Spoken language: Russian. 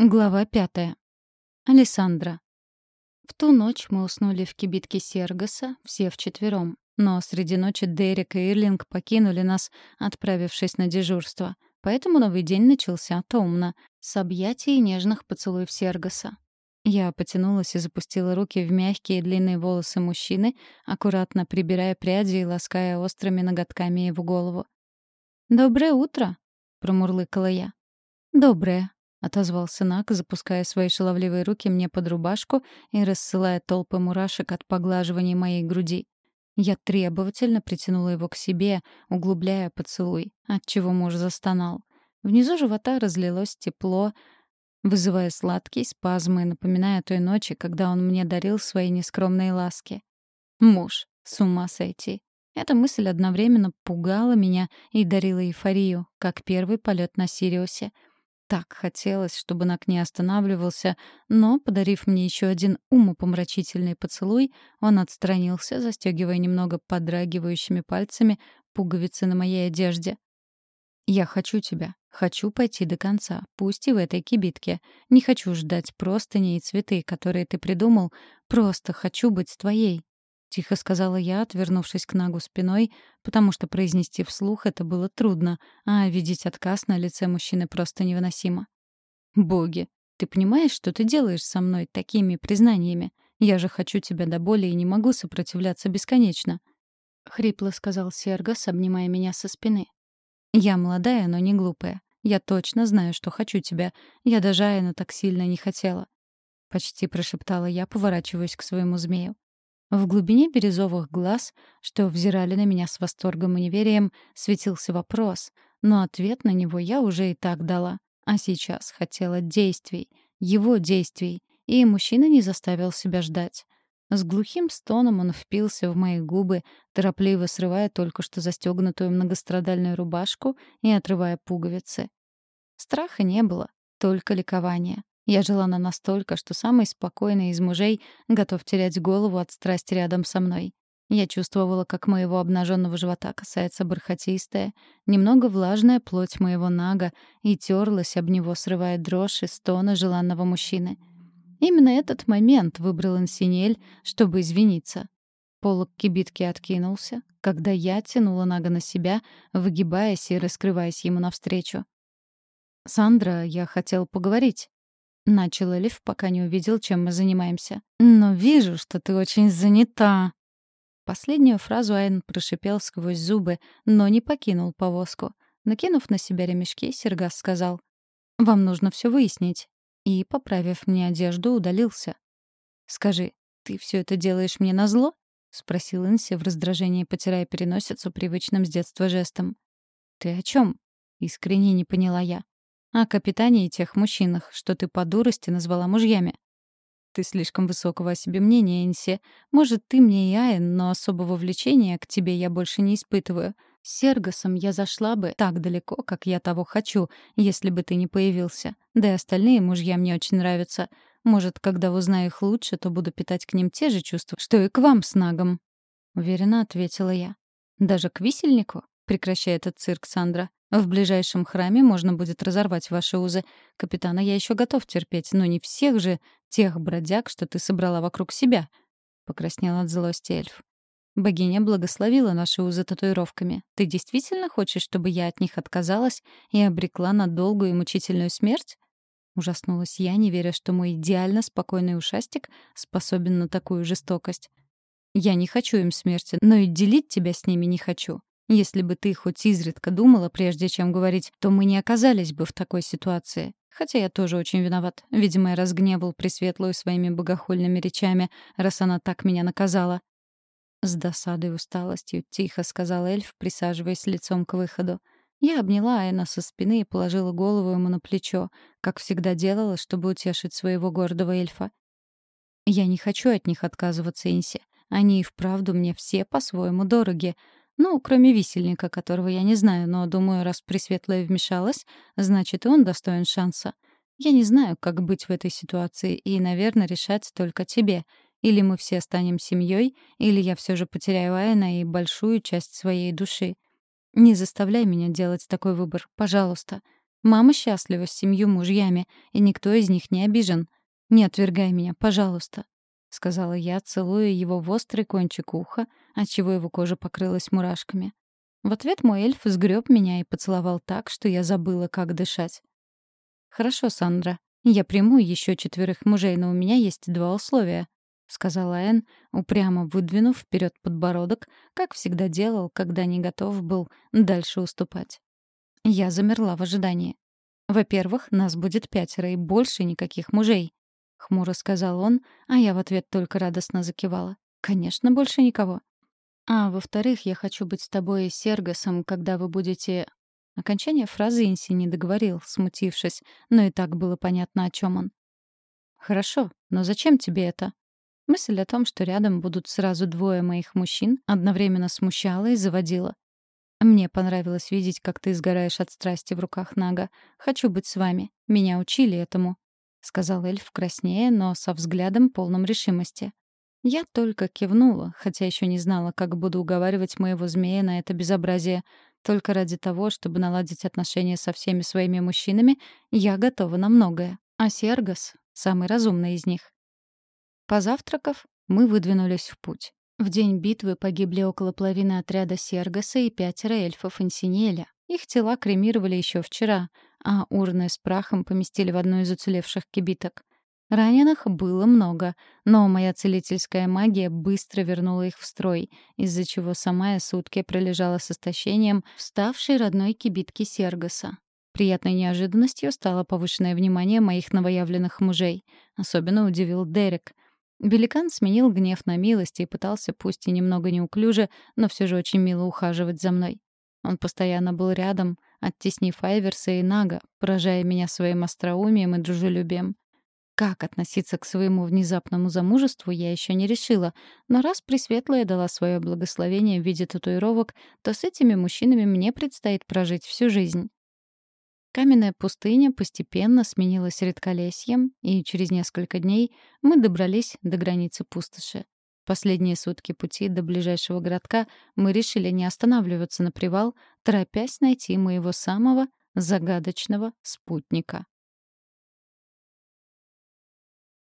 Глава пятая. Алессандра. В ту ночь мы уснули в кибитке Сергоса, все вчетвером. Но среди ночи Дерек и Ирлинг покинули нас, отправившись на дежурство. Поэтому новый день начался томно, с объятий и нежных поцелуев Сергоса. Я потянулась и запустила руки в мягкие длинные волосы мужчины, аккуратно прибирая пряди и лаская острыми ноготками его голову. «Доброе утро!» — промурлыкала я. «Доброе», — отозвался Нак, запуская свои шаловливые руки мне под рубашку и рассылая толпы мурашек от поглаживания моей груди. Я требовательно притянула его к себе, углубляя поцелуй, отчего муж застонал. Внизу живота разлилось тепло, вызывая сладкие спазмы, напоминая той ночи, когда он мне дарил свои нескромные ласки. Муж, с ума сойти. Эта мысль одновременно пугала меня и дарила эйфорию, как первый полет на Сириусе — так хотелось, чтобы Нак не останавливался, но, подарив мне еще один умопомрачительный поцелуй, он отстранился, застегивая немного подрагивающими пальцами пуговицы на моей одежде. «Я хочу тебя. Хочу пойти до конца, пусть и в этой кибитке. Не хочу ждать простыни и цветы, которые ты придумал. Просто хочу быть твоей. — тихо сказала я, отвернувшись к Нагу спиной, потому что произнести вслух это было трудно, а видеть отказ на лице мужчины просто невыносимо. «Боги, ты понимаешь, что ты делаешь со мной такими признаниями? Я же хочу тебя до боли и не могу сопротивляться бесконечно», — хрипло сказал Сергас, обнимая меня со спины. «Я молодая, но не глупая. Я точно знаю, что хочу тебя. Я даже Айна так сильно не хотела». Почти прошептала я, поворачиваясь к своему змею. В глубине бирюзовых глаз, что взирали на меня с восторгом и неверием, светился вопрос, но ответ на него я уже и так дала. А сейчас хотела действий, его действий, и мужчина не заставил себя ждать. С глухим стоном он впился в мои губы, торопливо срывая только что застегнутую многострадальную рубашку и отрывая пуговицы. Страха не было, только ликование. Я желана настолько, что самый спокойный из мужей готов терять голову от страсти рядом со мной. Я чувствовала, как моего обнаженного живота касается бархатистая, немного влажная плоть моего нага и терлась об него, срывая дрожь и стона желанного мужчины. Именно этот момент выбрал Инсинель, чтобы извиниться. Полок кибитки откинулся, когда я тянула Нага на себя, выгибаясь и раскрываясь ему навстречу. «Сандра, я хотел поговорить». Начал Элиф, пока не увидел, чем мы занимаемся. «Но вижу, что ты очень занята». Последнюю фразу Айн прошипел сквозь зубы, но не покинул повозку. Накинув на себя ремешки, Сергас сказал, «Вам нужно все выяснить». И, поправив мне одежду, удалился. «Скажи, ты все это делаешь мне назло?» — спросил Инси в раздражении, потирая переносицу привычным с детства жестом. «Ты о чем? искренне не поняла я о капитане и тех мужчинах, что ты по дурости назвала мужьями. Ты слишком высокого о себе мнения, Энси. Может, ты мне и Айн, но особого влечения к тебе я больше не испытываю. С Сергосом я зашла бы так далеко, как я того хочу, если бы ты не появился. Да и остальные мужья мне очень нравятся. Может, когда узнаю их лучше, то буду питать к ним те же чувства, что и к вам с Нагом. Уверенно ответила я. Даже к висельнику? Прекращай этот цирк, Сандра. В ближайшем храме можно будет разорвать ваши узы. Капитана я еще готов терпеть, но не всех же тех бродяг, что ты собрала вокруг себя», — покраснел от злости эльф. «Богиня благословила наши узы татуировками. Ты действительно хочешь, чтобы я от них отказалась и обрекла на долгую и мучительную смерть?» Ужаснулась я, не веря, что мой идеально спокойный ушастик способен на такую жестокость. «Я не хочу им смерти, но и делить тебя с ними не хочу. Если бы ты хоть изредка думала, прежде чем говорить, то мы не оказались бы в такой ситуации. Хотя я тоже очень виноват. Видимо, я разгневал Пресветлую своими богохульными речами, раз она так меня наказала. С досадой и усталостью тихо сказал эльф, присаживаясь лицом к выходу. Я обняла Айна со спины и положила голову ему на плечо, как всегда делала, чтобы утешить своего гордого эльфа. Я не хочу от них отказываться, Инси. Они и вправду мне все по-своему дороги. Ну, кроме висельника, которого я не знаю, но, думаю, раз Пресветлая вмешалась, значит, и он достоин шанса. Я не знаю, как быть в этой ситуации, и, наверное, решать только тебе. Или мы все станем семьей, или я все же потеряю Айна и большую часть своей души. Не заставляй меня делать такой выбор, пожалуйста. Мама счастлива с семью мужьями, и никто из них не обижен. Не отвергай меня, пожалуйста», — сказала я, целуя его в острый кончик уха, отчего его кожа покрылась мурашками. В ответ мой эльф сгреб меня и поцеловал так, что я забыла, как дышать. «Хорошо, Сандра. Я приму еще четверых мужей, но у меня есть два условия», — сказала Энн, упрямо выдвинув вперед подбородок, как всегда делал, когда не готов был дальше уступать. Я замерла в ожидании. «Во-первых, нас будет пятеро и больше никаких мужей», — хмуро сказал он, а я в ответ только радостно закивала. «Конечно, больше никого». «А, во-вторых, я хочу быть с тобой и Сергосом, когда вы будете...» Окончание фразы Инси не договорил, смутившись, но и так было понятно, о чем он. «Хорошо, но зачем тебе это?» Мысль о том, что рядом будут сразу двое моих мужчин, одновременно смущала и заводила. Мне понравилось видеть, как ты сгораешь от страсти в руках Нага. Хочу быть с вами. Меня учили этому», — сказал эльф краснее, но со взглядом полным решимости. Я только кивнула, хотя еще не знала, как буду уговаривать моего змея на это безобразие. Только ради того, чтобы наладить отношения со всеми своими мужчинами, я готова на многое. А Сергас — самый разумный из них. Позавтракав, мы выдвинулись в путь. В день битвы погибли около половины отряда Сергаса и пятеро эльфов Инсинеля. Их тела кремировали еще вчера, а урны с прахом поместили в одну из уцелевших кибиток. Раненых было много, но моя целительская магия быстро вернула их в строй, из-за чего сама я сутки пролежала с истощением вставшей родной кибитки Сергаса. Приятной неожиданностью стало повышенное внимание моих новоявленных мужей. Особенно удивил Дерек — Великан сменил гнев на милость и пытался, пусть и немного неуклюже, но все же очень мило ухаживать за мной. Он постоянно был рядом, оттеснив Айверса и Нага, поражая меня своим остроумием и дружелюбием. Как относиться к своему внезапному замужеству, я еще не решила, но раз Пресветлая дала свое благословение в виде татуировок, то с этими мужчинами мне предстоит прожить всю жизнь. Каменная пустыня постепенно сменилась редколесьем, и через несколько дней мы добрались до границы пустоши. Последние сутки пути до ближайшего городка мы решили не останавливаться на привал, торопясь найти моего самого загадочного спутника.